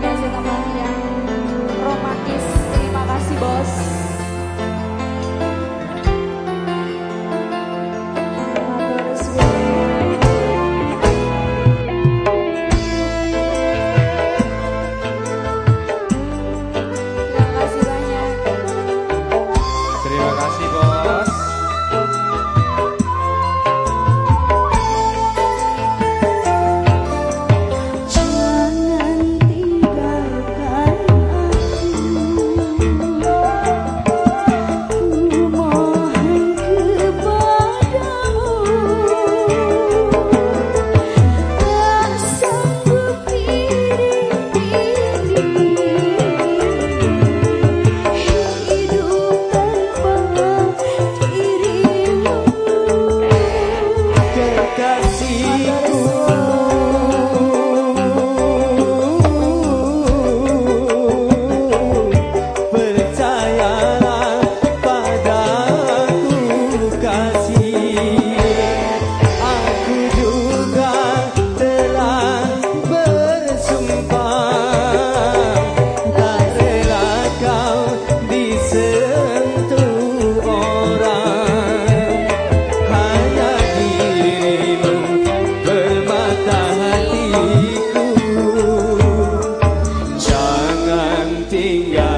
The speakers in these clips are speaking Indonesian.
感谢他们。Maria.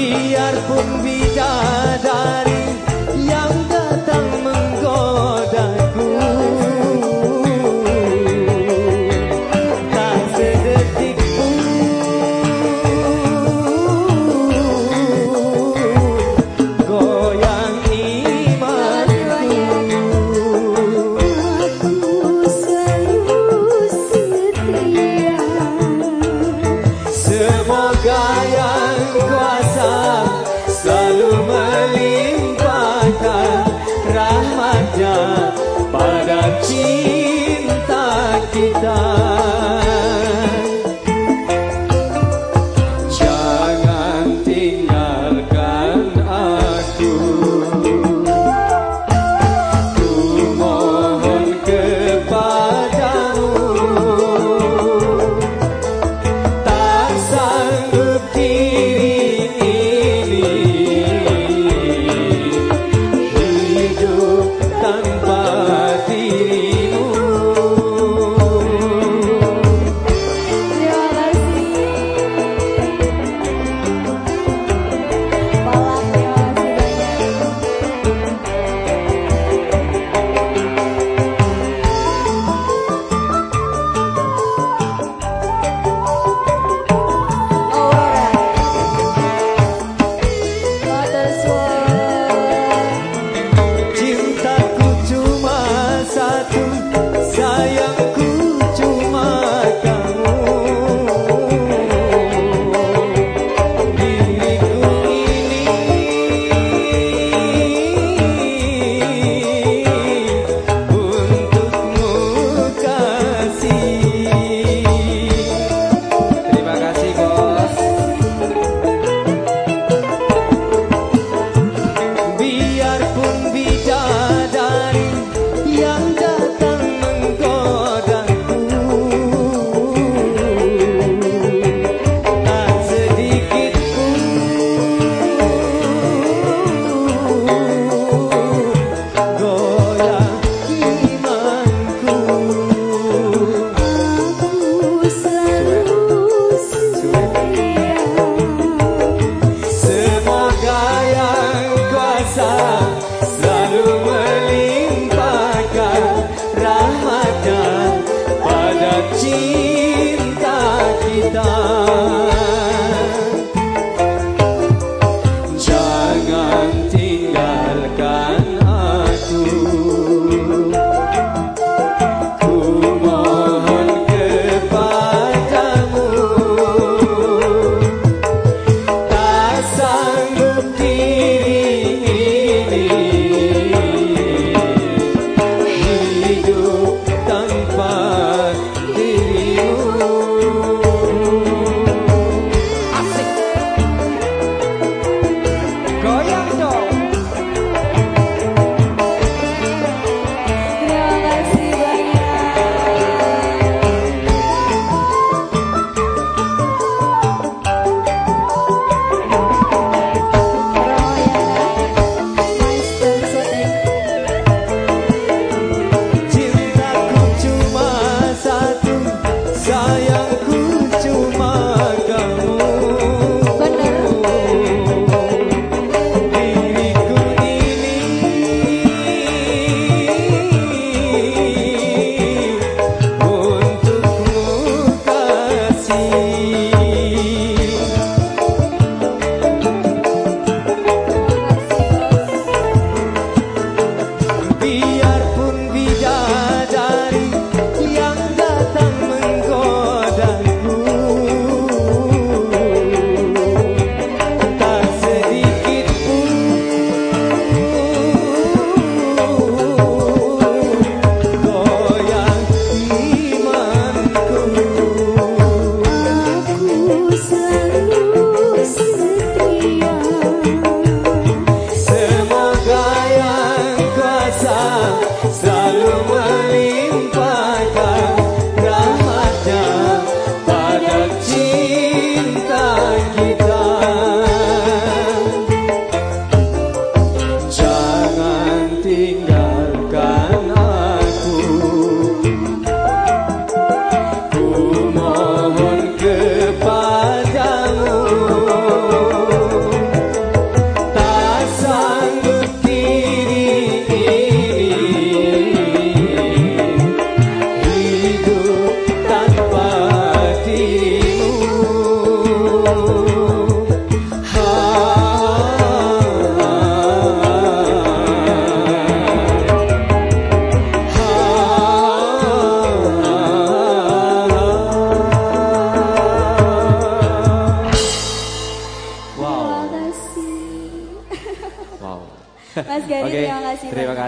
biarpun bijak தந்த da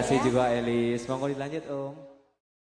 kasih ya. juga Elis. Monggo dilanjut Om.